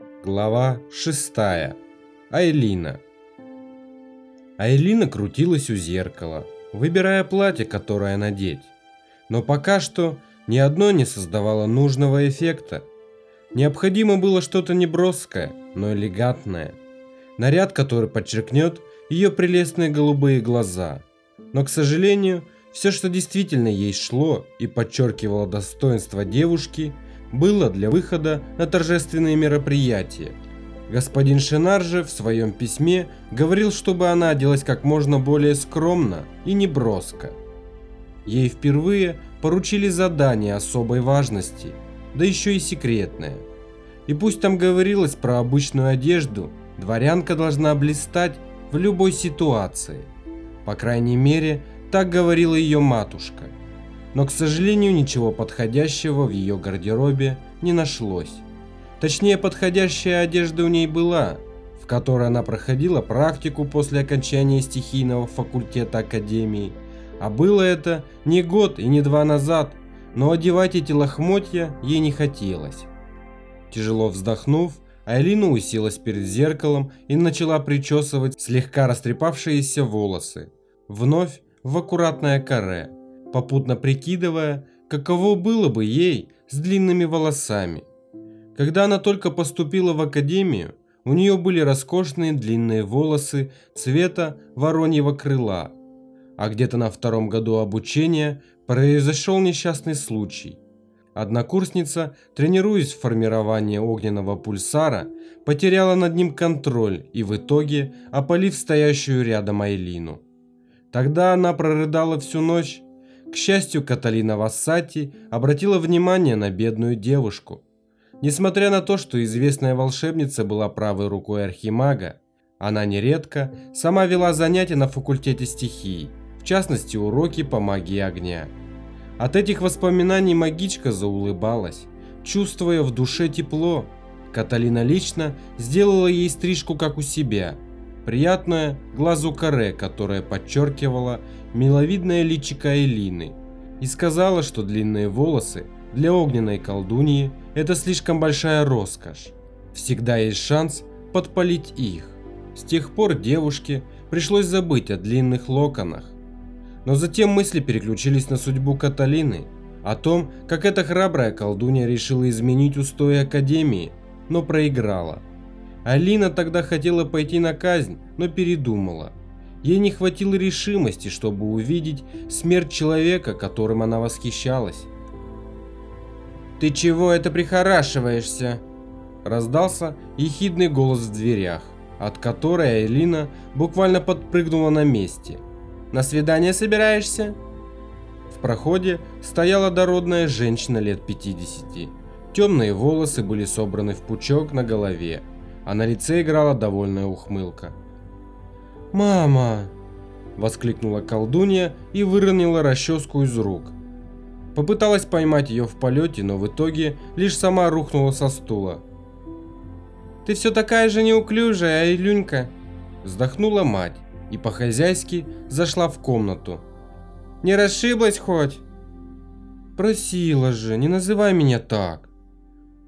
Глава 6. Айлина. Айлина крутилась у зеркала, выбирая платье, которое надеть. Но пока что ни одно не создавало нужного эффекта. Необходимо было что-то неброское, но элегантное. Наряд, который подчеркнет ее прелестные голубые глаза. Но, к сожалению, все, что действительно ей шло и подчеркивало достоинство девушки, было для выхода на торжественные мероприятия. Господин Шинар же в своем письме говорил, чтобы она оделась как можно более скромно и неброско. Ей впервые поручили задание особой важности, да еще и секретное. И пусть там говорилось про обычную одежду, дворянка должна блистать в любой ситуации. По крайней мере, так говорила ее матушка. Но, к сожалению, ничего подходящего в ее гардеробе не нашлось. Точнее, подходящая одежда у ней была, в которой она проходила практику после окончания стихийного факультета Академии. А было это не год и не два назад, но одевать эти лохмотья ей не хотелось. Тяжело вздохнув, Айлина уселась перед зеркалом и начала причесывать слегка растрепавшиеся волосы. Вновь в аккуратное каре, попутно прикидывая, каково было бы ей с длинными волосами. Когда она только поступила в академию, у нее были роскошные длинные волосы цвета вороньего крыла, а где-то на втором году обучения произошел несчастный случай. Однокурсница, тренируясь в формировании огненного пульсара, потеряла над ним контроль и в итоге опалив стоящую рядом Айлину. Тогда она прорыдала всю ночь. К счастью, Каталина Вассати обратила внимание на бедную девушку. Несмотря на то, что известная волшебница была правой рукой архимага, она нередко сама вела занятия на факультете стихий, в частности уроки по магии огня. От этих воспоминаний магичка заулыбалась, чувствуя в душе тепло. Каталина лично сделала ей стрижку как у себя – приятное глазу каре, которое подчеркивало миловидное личико Элины, и сказала, что длинные волосы для огненной колдуньи – это слишком большая роскошь. Всегда есть шанс подпалить их. С тех пор девушке пришлось забыть о длинных локонах. Но затем мысли переключились на судьбу Каталины, о том, как эта храбрая колдунья решила изменить устои Академии, но проиграла. Алина тогда хотела пойти на казнь, но передумала. Ей не хватило решимости, чтобы увидеть смерть человека, которым она восхищалась. «Ты чего это прихорашиваешься?» Раздался ехидный голос в дверях, от которой Элина буквально подпрыгнула на месте. «На свидание собираешься?» В проходе стояла дородная женщина лет 50. Темные волосы были собраны в пучок на голове, а на лице играла довольная ухмылка. «Мама!» – воскликнула колдунья и выронила расческу из рук. Попыталась поймать ее в полете, но в итоге лишь сама рухнула со стула. «Ты все такая же неуклюжая, Айлюнька!» Вздохнула мать и по-хозяйски зашла в комнату. «Не расшиблась хоть?» «Просила же, не называй меня так!»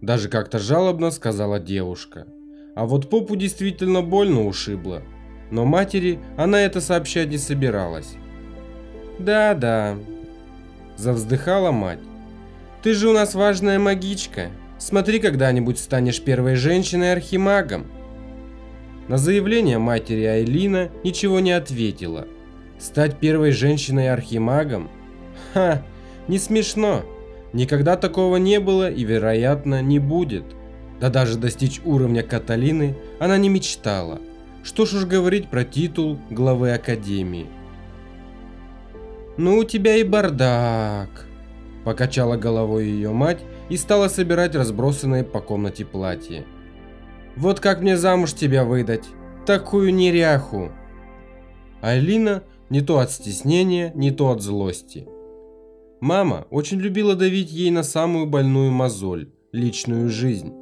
Даже как-то жалобно сказала девушка. А вот попу действительно больно ушибло. Но матери она это сообщать не собиралась. «Да-да», – завздыхала мать. «Ты же у нас важная магичка. Смотри, когда-нибудь станешь первой женщиной-архимагом». На заявление матери Айлина ничего не ответила. Стать первой женщиной-архимагом? Ха, не смешно. Никогда такого не было и, вероятно, не будет. Да даже достичь уровня Каталины она не мечтала. Что ж уж говорить про титул главы Академии. «Ну у тебя и бардак», – покачала головой ее мать и стала собирать разбросанные по комнате платья. «Вот как мне замуж тебя выдать? Такую неряху!» Айлина не то от стеснения, не то от злости. Мама очень любила давить ей на самую больную мозоль – личную жизнь.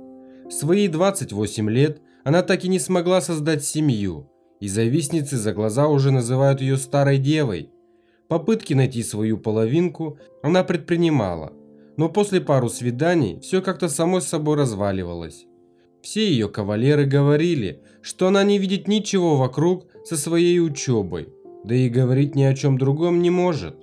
В свои 28 лет она так и не смогла создать семью, и завистницы за глаза уже называют ее старой девой. Попытки найти свою половинку она предпринимала, но после пару свиданий все как-то само собой разваливалось. Все ее кавалеры говорили, что она не видит ничего вокруг со своей учебой, да и говорить ни о чем другом не может.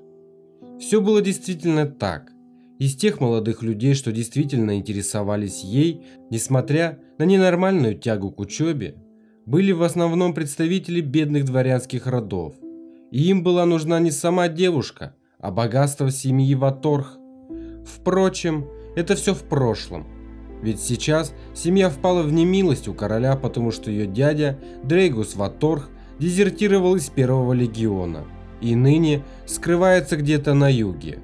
Все было действительно так. Из тех молодых людей, что действительно интересовались ей, несмотря на ненормальную тягу к учебе, были в основном представители бедных дворянских родов. И им была нужна не сама девушка, а богатство семьи Ваторх. Впрочем, это все в прошлом. Ведь сейчас семья впала в немилость у короля, потому что ее дядя Дрейгус Ваторх дезертировал из первого легиона и ныне скрывается где-то на юге.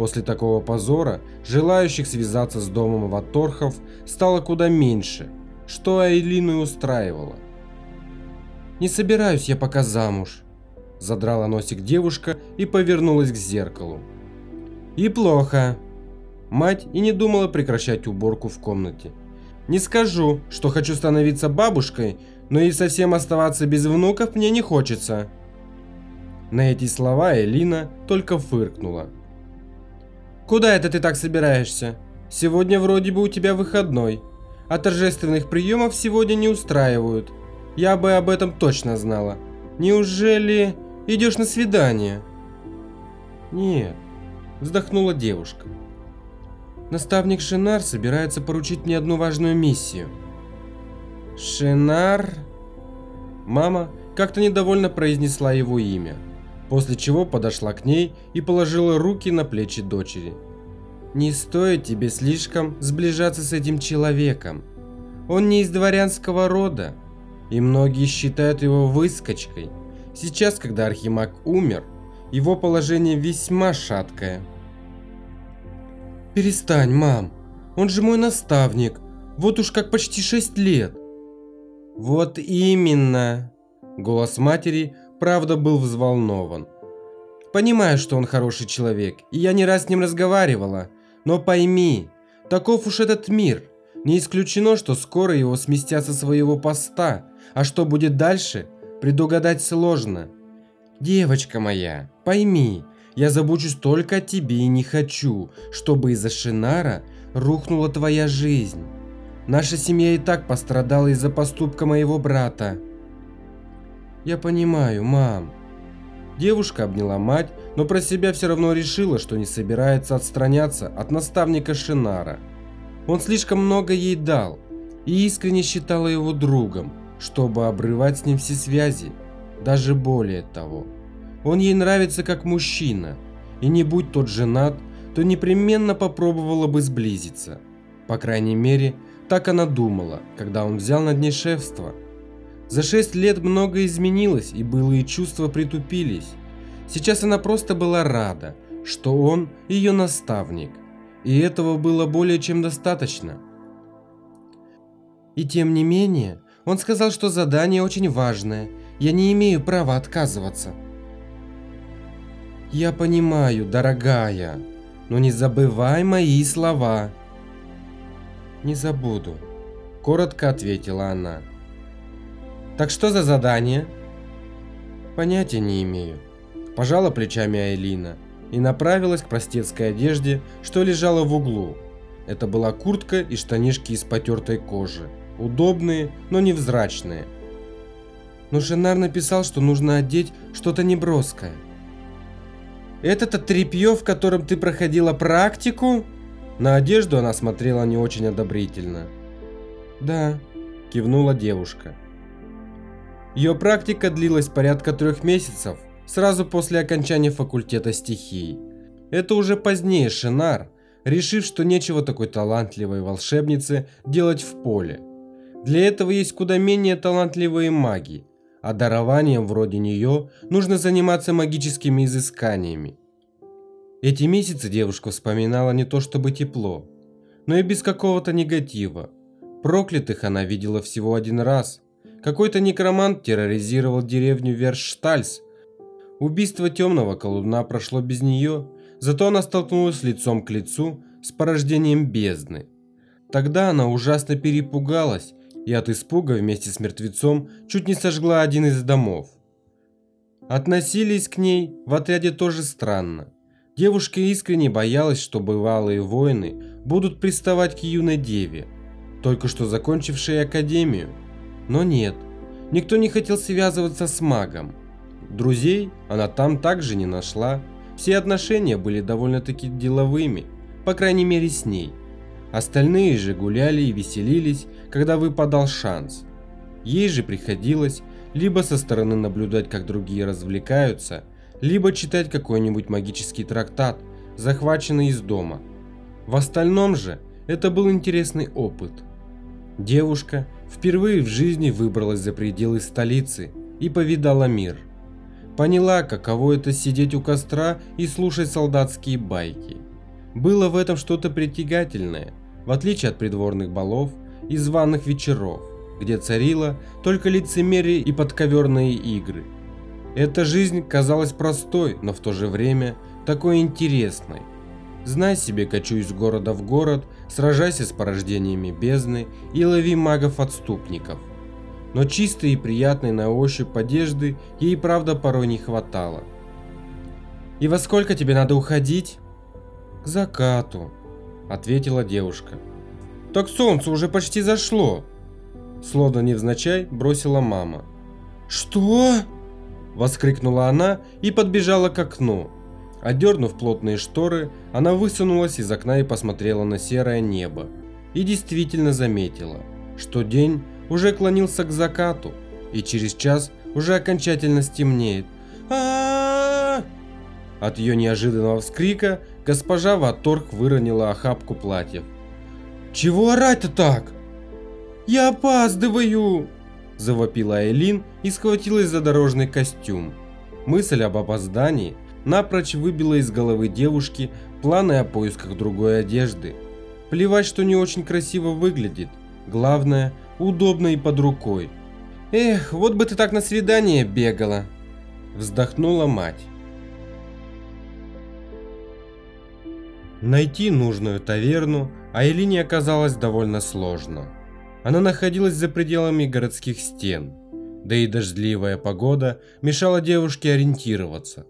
После такого позора желающих связаться с домом Ваторхов стало куда меньше, что Айлину и устраивало. «Не собираюсь я пока замуж», – задрала носик девушка и повернулась к зеркалу. «И плохо», Мать и не думала прекращать уборку в комнате. Не скажу, что хочу становиться бабушкой, но и совсем оставаться без внуков мне не хочется. На эти слова Элина только фыркнула. Куда это ты так собираешься? Сегодня вроде бы у тебя выходной, а торжественных приемов сегодня не устраивают. Я бы об этом точно знала. Неужели идешь на свидание? Нет, вздохнула девушка. Наставник Шинар собирается поручить мне одну важную миссию. Шинар? Мама как-то недовольно произнесла его имя, после чего подошла к ней и положила руки на плечи дочери. Не стоит тебе слишком сближаться с этим человеком. Он не из дворянского рода, и многие считают его выскочкой. Сейчас, когда Архимаг умер, его положение весьма шаткое. Перестань, мам. Он же мой наставник. Вот уж как почти шесть лет. Вот именно. Голос матери, правда, был взволнован. Понимаю, что он хороший человек, и я не раз с ним разговаривала. Но пойми, таков уж этот мир. Не исключено, что скоро его сместят со своего поста, а что будет дальше, предугадать сложно. Девочка моя, пойми, я забочусь только о тебе и не хочу, чтобы из-за Шинара рухнула твоя жизнь. Наша семья и так пострадала из-за поступка моего брата. Я понимаю, мам. Девушка обняла мать, но про себя все равно решила, что не собирается отстраняться от наставника Шинара. Он слишком много ей дал и искренне считала его другом, чтобы обрывать с ним все связи, даже более того. Он ей нравится как мужчина, и не будь тот женат, то непременно попробовала бы сблизиться. По крайней мере, так она думала, когда он взял над ней шефство. За шесть лет многое изменилось, и былые чувства притупились. Сейчас она просто была рада, что он ее наставник, и этого было более чем достаточно. И тем не менее, он сказал, что задание очень важное, я не имею права отказываться. Я понимаю, дорогая, но не забывай мои слова. Не забуду, коротко ответила она. Так что за задание? Понятия не имею. Пожала плечами Айлина и направилась к простецкой одежде, что лежала в углу. Это была куртка и штанишки из потертой кожи. Удобные, но невзрачные. Но Шенар написал, что нужно одеть что-то неброское. Это-то тряпье, в котором ты проходила практику? На одежду она смотрела не очень одобрительно. Да, кивнула девушка. Ее практика длилась порядка трех месяцев, сразу после окончания факультета стихий. Это уже позднее Шинар, решив, что нечего такой талантливой волшебнице делать в поле. Для этого есть куда менее талантливые маги, а дарованием вроде нее нужно заниматься магическими изысканиями. Эти месяцы девушка вспоминала не то чтобы тепло, но и без какого-то негатива. Проклятых она видела всего один раз. Какой-то некромант терроризировал деревню Верштальс. Убийство темного колдуна прошло без нее, зато она столкнулась лицом к лицу с порождением бездны. Тогда она ужасно перепугалась и от испуга вместе с мертвецом чуть не сожгла один из домов. Относились к ней в отряде тоже странно. Девушка искренне боялась, что бывалые воины будут приставать к юной деве. только что закончившие академию. Но нет, никто не хотел связываться с магом. Друзей она там также не нашла. Все отношения были довольно-таки деловыми, по крайней мере с ней. Остальные же гуляли и веселились, когда выпадал шанс. Ей же приходилось либо со стороны наблюдать, как другие развлекаются, либо читать какой-нибудь магический трактат, захваченный из дома. В остальном же это был интересный опыт. Девушка впервые в жизни выбралась за пределы столицы и повидала мир. Поняла, каково это сидеть у костра и слушать солдатские байки. Было в этом что-то притягательное, в отличие от придворных балов и званых вечеров, где царило только лицемерие и подковерные игры. Эта жизнь казалась простой, но в то же время такой интересной. Знай себе, кочуй из города в город, сражайся с порождениями бездны и лови магов-отступников. Но чистой и приятной на ощупь одежды ей правда порой не хватало. «И во сколько тебе надо уходить?» «К закату», — ответила девушка. «Так солнце уже почти зашло», — словно невзначай бросила мама. «Что?» — воскликнула она и подбежала к окну. Одернув плотные шторы, она высунулась из окна и посмотрела на серое небо. И действительно заметила, что день уже клонился к закату, и через час уже окончательно стемнеет. От ее неожиданного вскрика госпожа Ваторг выронила охапку платьев. «Чего орать-то так?» «Я опаздываю!» Завопила Элин и схватилась за дорожный костюм. Мысль об опоздании напрочь выбила из головы девушки планы о поисках другой одежды. Плевать, что не очень красиво выглядит. Главное, удобно и под рукой. «Эх, вот бы ты так на свидание бегала!» Вздохнула мать. Найти нужную таверну Айлине оказалось довольно сложно. Она находилась за пределами городских стен, да и дождливая погода мешала девушке ориентироваться.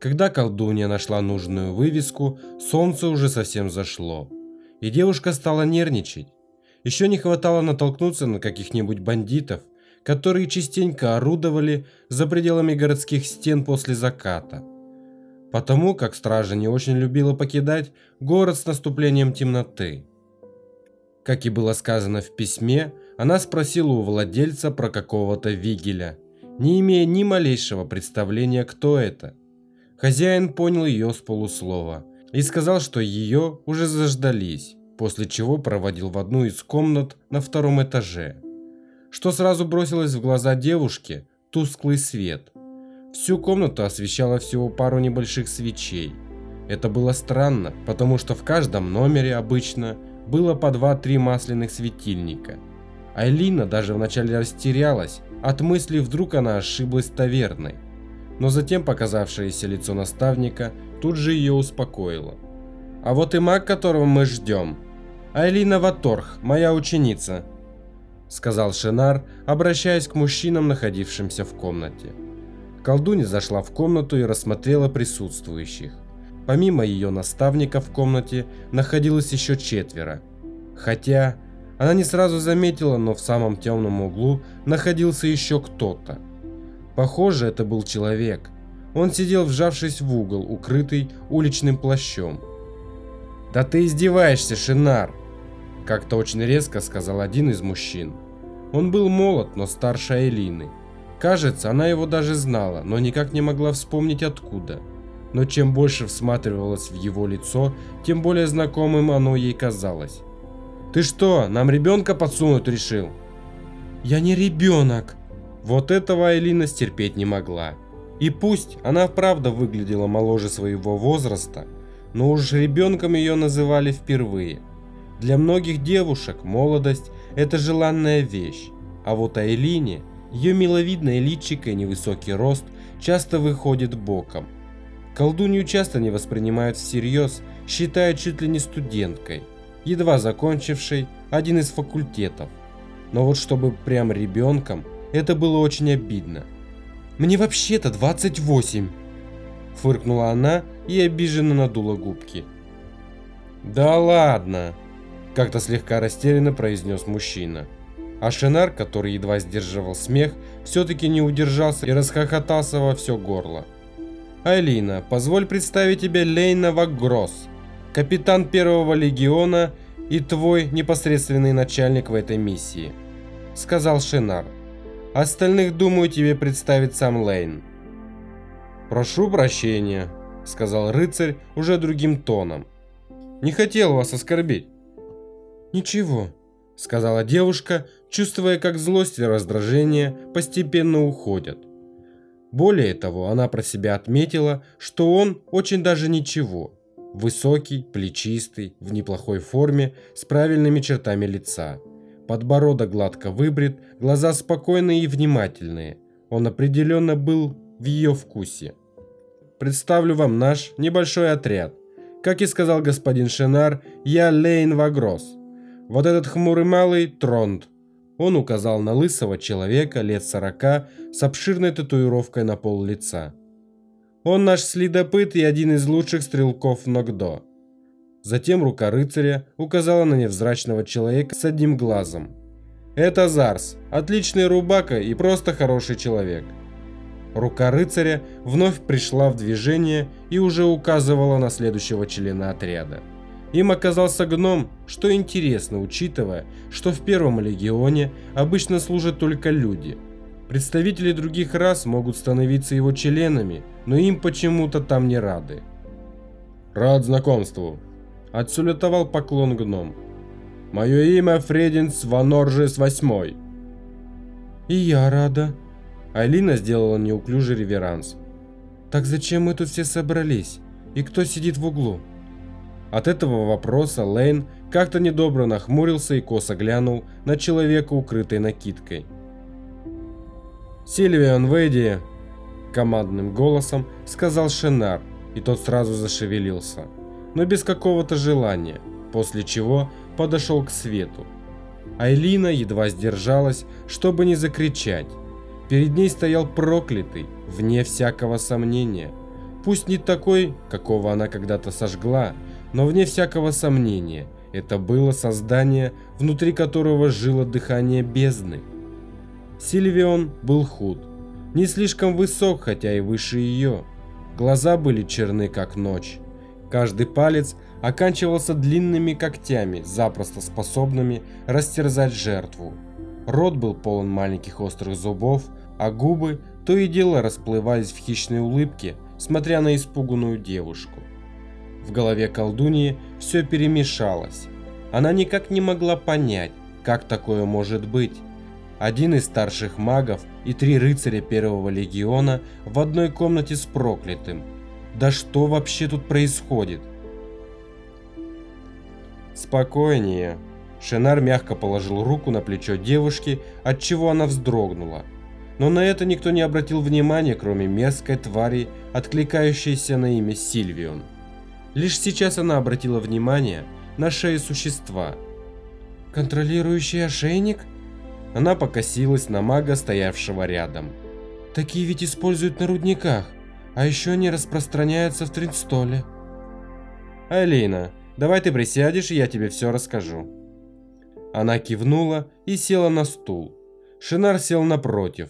Когда колдунья нашла нужную вывеску, солнце уже совсем зашло, и девушка стала нервничать. Еще не хватало натолкнуться на каких-нибудь бандитов, которые частенько орудовали за пределами городских стен после заката потому как стража не очень любила покидать город с наступлением темноты. Как и было сказано в письме, она спросила у владельца про какого-то Вигеля, не имея ни малейшего представления, кто это. Хозяин понял ее с полуслова и сказал, что ее уже заждались, после чего проводил в одну из комнат на втором этаже. Что сразу бросилось в глаза девушке – тусклый свет – Всю комнату освещало всего пару небольших свечей. Это было странно, потому что в каждом номере обычно было по 2-3 масляных светильника. Айлина даже вначале растерялась от мысли, вдруг она ошиблась таверной. Но затем показавшееся лицо наставника тут же ее успокоило. «А вот и маг, которого мы ждем. Айлина Ваторх, моя ученица», сказал Шинар, обращаясь к мужчинам, находившимся в комнате. Колдунья зашла в комнату и рассмотрела присутствующих. Помимо ее наставника в комнате находилось еще четверо. Хотя она не сразу заметила, но в самом темном углу находился еще кто-то. Похоже, это был человек. Он сидел вжавшись в угол, укрытый уличным плащом. «Да ты издеваешься, Шинар!» Как-то очень резко сказал один из мужчин. Он был молод, но старше Айлины. Кажется, она его даже знала, но никак не могла вспомнить откуда. Но чем больше всматривалась в его лицо, тем более знакомым оно ей казалось. «Ты что, нам ребенка подсунуть решил?» «Я не ребенок!» Вот этого Айлина стерпеть не могла. И пусть она вправду выглядела моложе своего возраста, но уж ребенком ее называли впервые. Для многих девушек молодость – это желанная вещь, а вот Айлине – ее миловидное личико и невысокий рост часто выходит боком. Колдунью часто не воспринимают всерьез, считая чуть ли не студенткой, едва закончившей один из факультетов. Но вот чтобы прям ребенком, это было очень обидно. «Мне вообще-то 28!» Фыркнула она и обиженно надула губки. «Да ладно!» как-то слегка растерянно произнес мужчина. А Шенар, который едва сдерживал смех, все-таки не удержался и расхохотался во все горло. «Айлина, позволь представить тебе Лейна Ваггросс, капитан первого легиона и твой непосредственный начальник в этой миссии», — сказал Шенар. «Остальных, думаю, тебе представит сам Лейн». «Прошу прощения», — сказал рыцарь уже другим тоном. «Не хотел вас оскорбить». «Ничего», — сказала девушка, чувствуя, как злость и раздражение постепенно уходят. Более того, она про себя отметила, что он очень даже ничего. Высокий, плечистый, в неплохой форме, с правильными чертами лица. Подбородок гладко выбрит, глаза спокойные и внимательные. Он определенно был в ее вкусе. Представлю вам наш небольшой отряд. Как и сказал господин Шенар, я Лейн Вагрос. Вот этот хмурый малый Тронд. Он указал на лысого человека лет сорока с обширной татуировкой на пол лица. Он наш следопыт и один из лучших стрелков Ногдо. Затем рука рыцаря указала на невзрачного человека с одним глазом. Это Зарс, отличный рубака и просто хороший человек. Рука рыцаря вновь пришла в движение и уже указывала на следующего члена отряда. Им оказался гном, что интересно, учитывая, что в первом легионе обычно служат только люди. Представители других рас могут становиться его членами, но им почему-то там не рады. «Рад знакомству», – отсулетовал поклон гном. «Мое имя Фрединс Ваноржес Восьмой». «И я рада», Алина сделала неуклюжий реверанс. «Так зачем мы тут все собрались? И кто сидит в углу?» От этого вопроса Лейн как-то недобро нахмурился и косо глянул на человека, укрытой накидкой. «Сильвиан, выйди!» Командным голосом сказал Шенар, и тот сразу зашевелился, но без какого-то желания, после чего подошел к свету. Айлина едва сдержалась, чтобы не закричать. Перед ней стоял проклятый, вне всякого сомнения. Пусть не такой, какого она когда-то сожгла, но вне всякого сомнения, это было создание, внутри которого жило дыхание бездны. Сильвион был худ, не слишком высок, хотя и выше ее. Глаза были черны, как ночь. Каждый палец оканчивался длинными когтями, запросто способными растерзать жертву. Рот был полон маленьких острых зубов, а губы то и дело расплывались в хищной улыбке, смотря на испуганную девушку. В голове колдуньи все перемешалось. Она никак не могла понять, как такое может быть. Один из старших магов и три рыцаря первого легиона в одной комнате с проклятым. Да что вообще тут происходит? Спокойнее. Шенар мягко положил руку на плечо девушки, от чего она вздрогнула. Но на это никто не обратил внимания, кроме мерзкой твари, откликающейся на имя Сильвион. Лишь сейчас она обратила внимание на шею существа. «Контролирующий ошейник?» Она покосилась на мага, стоявшего рядом. «Такие ведь используют на рудниках, а еще они распространяются в Тринстоле». «Алина, давай ты присядешь, и я тебе все расскажу». Она кивнула и села на стул. Шинар сел напротив.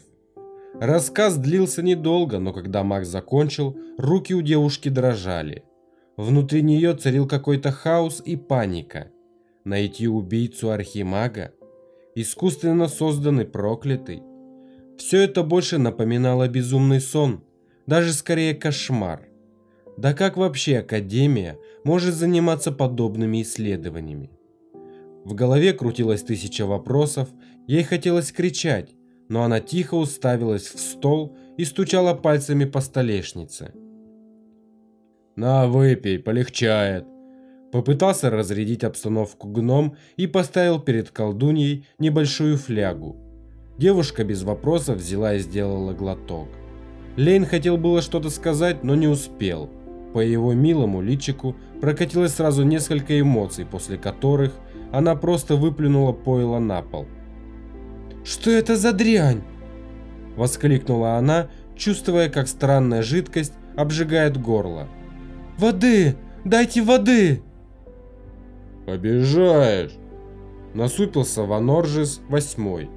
Рассказ длился недолго, но когда маг закончил, руки у девушки дрожали. Внутри нее царил какой-то хаос и паника. Найти убийцу архимага? Искусственно созданный проклятый? Все это больше напоминало безумный сон, даже скорее кошмар. Да как вообще Академия может заниматься подобными исследованиями? В голове крутилось тысяча вопросов, ей хотелось кричать, но она тихо уставилась в стол и стучала пальцами по столешнице. «На, выпей, полегчает». Попытался разрядить обстановку гном и поставил перед колдуньей небольшую флягу. Девушка без вопросов взяла и сделала глоток. Лейн хотел было что-то сказать, но не успел. По его милому личику прокатилось сразу несколько эмоций, после которых она просто выплюнула пойло на пол. «Что это за дрянь?» Воскликнула она, чувствуя, как странная жидкость обжигает горло. Воды! Дайте воды!» Обижаешь. Насупился Ваноржис восьмой.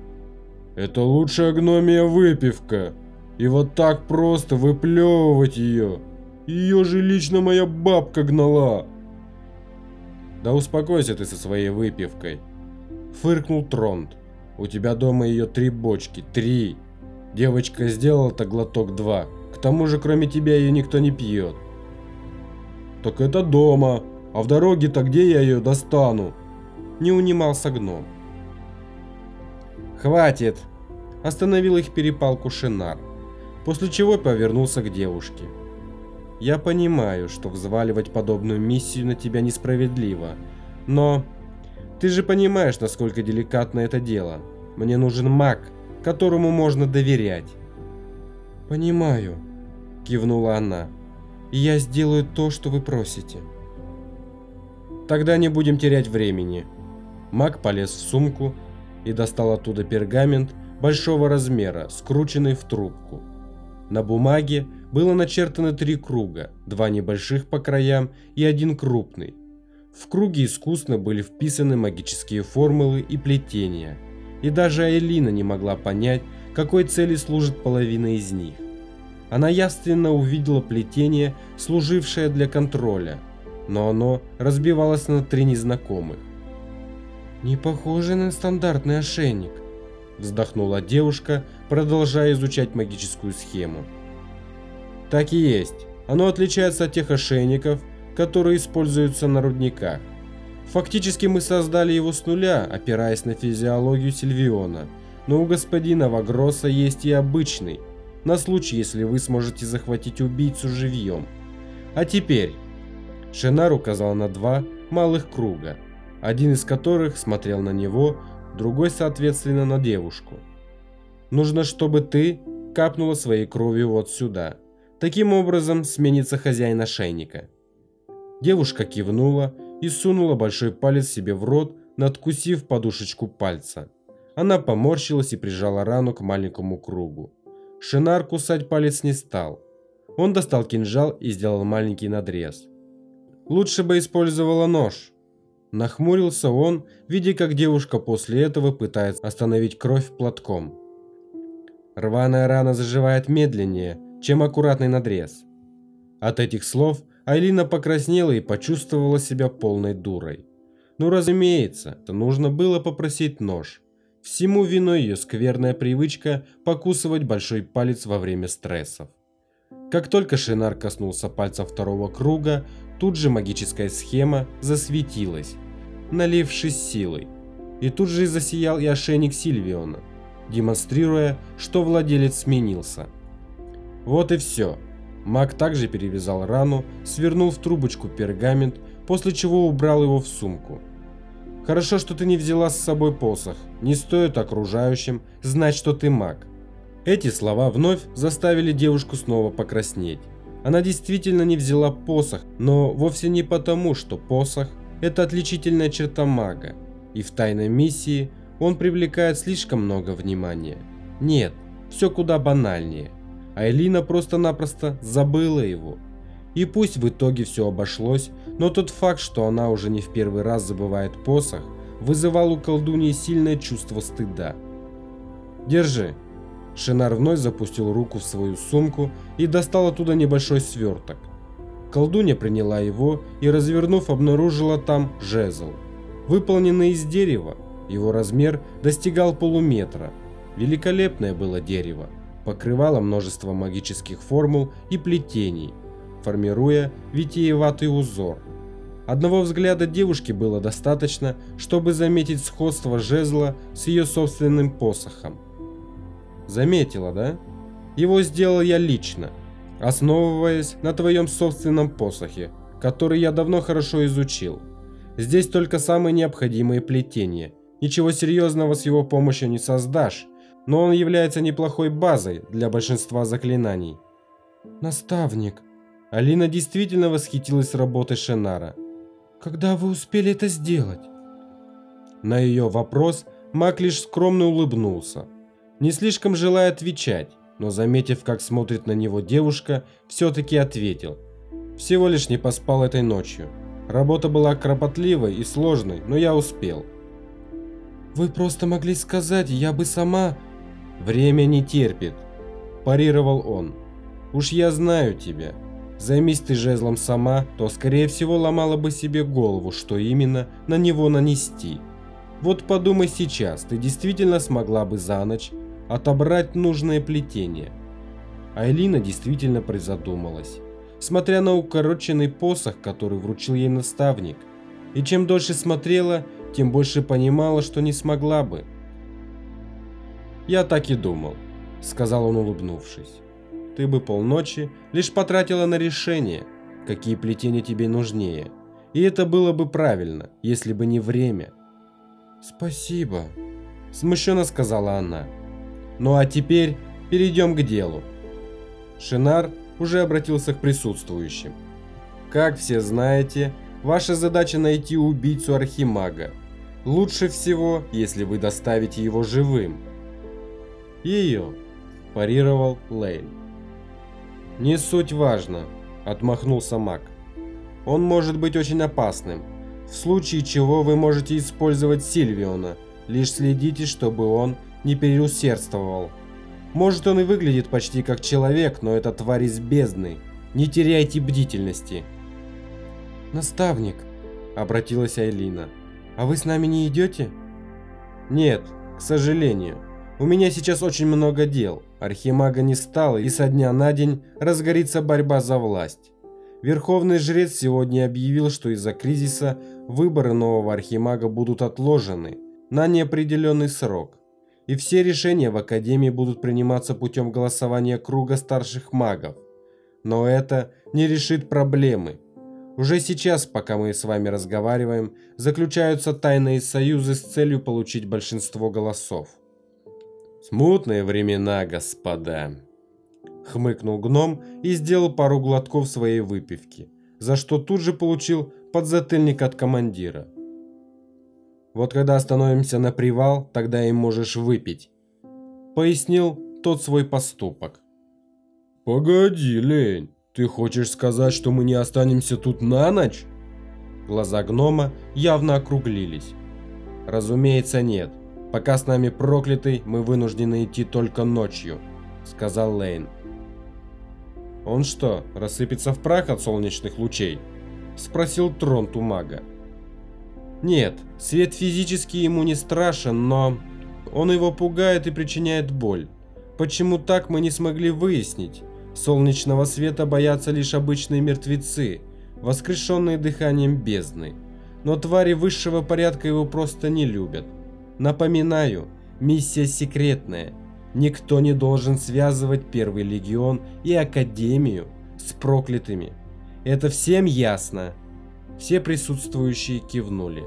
Это лучшая гномия выпивка. И вот так просто выплевывать ее. Ее же лично моя бабка гнала. Да успокойся ты со своей выпивкой. Фыркнул Тронт. У тебя дома ее три бочки, три. Девочка сделала-то глоток два. К тому же, кроме тебя, ее никто не пьет. Так это дома. А в дороге-то где я ее достану? Не унимался гном. Хватит. Остановил их перепалку Шинар. После чего повернулся к девушке. Я понимаю, что взваливать подобную миссию на тебя несправедливо, но ты же понимаешь, насколько деликатно это дело. Мне нужен маг, которому можно доверять. Понимаю, кивнула она. Я сделаю то, что вы просите. Тогда не будем терять времени. Маг полез в сумку и достал оттуда пергамент большого размера, скрученный в трубку. На бумаге было начертано три круга, два небольших по краям и один крупный. В круге искусно были вписаны магические формулы и плетения, и даже Айлина не могла понять, какой цели служит половина из них. Она явственно увидела плетение, служившее для контроля, но оно разбивалось на три незнакомых. «Не похоже на стандартный ошейник», вздохнула девушка, продолжая изучать магическую схему. Так и есть. Оно отличается от тех ошейников, которые используются на рудниках. Фактически мы создали его с нуля, опираясь на физиологию Сильвиона, но у господина Вагроса есть и обычный, на случай, если вы сможете захватить убийцу живьем. А теперь... Шенар указал на два малых круга, один из которых смотрел на него, другой, соответственно, на девушку. Нужно, чтобы ты капнула своей кровью вот сюда. Таким образом сменится хозяин ошейника. Девушка кивнула и сунула большой палец себе в рот, надкусив подушечку пальца. Она поморщилась и прижала рану к маленькому кругу. Шинар кусать палец не стал. Он достал кинжал и сделал маленький надрез. Лучше бы использовала нож, Нахмурился он, видя, как девушка после этого пытается остановить кровь платком. Рваная рана заживает медленнее, чем аккуратный надрез. От этих слов Айлина покраснела и почувствовала себя полной дурой. Ну разумеется, то нужно было попросить нож. Всему виной ее скверная привычка покусывать большой палец во время стрессов. Как только Шинар коснулся пальца второго круга, тут же магическая схема засветилась, налившись силой. И тут же засиял и ошейник Сильвиона, демонстрируя, что владелец сменился. Вот и все. Маг также перевязал рану, свернул в трубочку пергамент, после чего убрал его в сумку. Хорошо, что ты не взяла с собой посох. Не стоит окружающим знать, что ты маг. Эти слова вновь заставили девушку снова покраснеть. Она действительно не взяла посох, но вовсе не потому, что посох это отличительная черта мага, и в тайной миссии он привлекает слишком много внимания. Нет, все куда банальнее. Айлина просто-напросто забыла его. И пусть в итоге все обошлось, но тот факт, что она уже не в первый раз забывает посох, вызывал у колдуньи сильное чувство стыда. «Держи». Шинар вновь запустил руку в свою сумку и достал оттуда небольшой сверток. Колдунья приняла его и, развернув, обнаружила там жезл. Выполненный из дерева, его размер достигал полуметра. Великолепное было дерево, покрывало множество магических формул и плетений, формируя витиеватый узор. Одного взгляда девушки было достаточно, чтобы заметить сходство жезла с ее собственным посохом. Заметила, да? Его сделал я лично – основываясь на твоем собственном посохе, который я давно хорошо изучил. Здесь только самые необходимые плетения. Ничего серьезного с его помощью не создашь, но он является неплохой базой для большинства заклинаний. Наставник. Алина действительно восхитилась работой Шенара. Когда вы успели это сделать? На ее вопрос Мак лишь скромно улыбнулся, не слишком желая отвечать но заметив, как смотрит на него девушка, все-таки ответил. Всего лишь не поспал этой ночью. Работа была кропотливой и сложной, но я успел. Вы просто могли сказать, я бы сама... Время не терпит, парировал он. Уж я знаю тебя. Займись ты жезлом сама, то скорее всего ломала бы себе голову, что именно на него нанести. Вот подумай сейчас, ты действительно смогла бы за ночь отобрать нужное плетение. Айлина действительно призадумалась, смотря на укороченный посох, который вручил ей наставник. И чем дольше смотрела, тем больше понимала, что не смогла бы. «Я так и думал», — сказал он, улыбнувшись. «Ты бы полночи лишь потратила на решение, какие плетения тебе нужнее. И это было бы правильно, если бы не время». «Спасибо», — смущенно сказала она. «Ну а теперь перейдем к делу». Шинар уже обратился к присутствующим. Как все знаете, ваша задача найти убийцу Архимага. Лучше всего, если вы доставите его живым. Ее, парировал Лейн. Не суть важно, отмахнулся маг. Он может быть очень опасным, в случае чего вы можете использовать Сильвиона, лишь следите, чтобы он не переусердствовал. Может он и выглядит почти как человек, но это тварь из бездны. Не теряйте бдительности. Наставник, обратилась Айлина. А вы с нами не идете? Нет, к сожалению. У меня сейчас очень много дел. Архимага не стало, и со дня на день разгорится борьба за власть. Верховный жрец сегодня объявил, что из-за кризиса выборы нового архимага будут отложены на неопределенный срок. И все решения в Академии будут приниматься путем голосования круга старших магов. Но это не решит проблемы. Уже сейчас, пока мы с вами разговариваем, заключаются тайные союзы с целью получить большинство голосов. Смутные времена, господа. Хмыкнул гном и сделал пару глотков своей выпивки, за что тут же получил подзатыльник от командира. Вот когда остановимся на привал, тогда и можешь выпить. Пояснил тот свой поступок. Погоди, лень, ты хочешь сказать, что мы не останемся тут на ночь? Глаза гнома явно округлились. Разумеется, нет. Пока с нами проклятый, мы вынуждены идти только ночью, сказал Лейн. Он что, рассыпется в прах от солнечных лучей? Спросил Тронт у мага. Нет, свет физически ему не страшен, но он его пугает и причиняет боль. Почему так мы не смогли выяснить? Солнечного света боятся лишь обычные мертвецы, воскрешенные дыханием бездны. Но твари высшего порядка его просто не любят. Напоминаю, миссия секретная. Никто не должен связывать Первый Легион и Академию с проклятыми. Это всем ясно? Все присутствующие кивнули.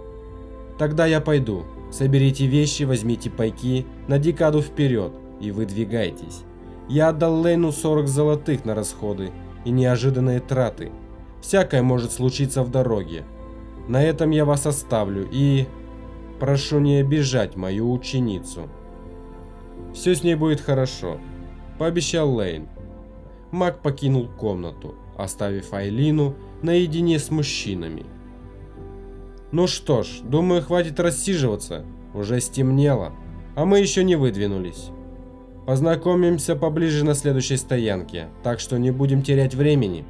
Тогда я пойду. Соберите вещи, возьмите пайки на декаду вперед и выдвигайтесь. Я отдал Лейну 40 золотых на расходы и неожиданные траты. Всякое может случиться в дороге. На этом я вас оставлю и... Прошу не обижать мою ученицу. Все с ней будет хорошо, пообещал Лейн. Маг покинул комнату, оставив Айлину наедине с мужчинами. Ну что ж, думаю, хватит рассиживаться. Уже стемнело, а мы еще не выдвинулись. Познакомимся поближе на следующей стоянке, так что не будем терять времени.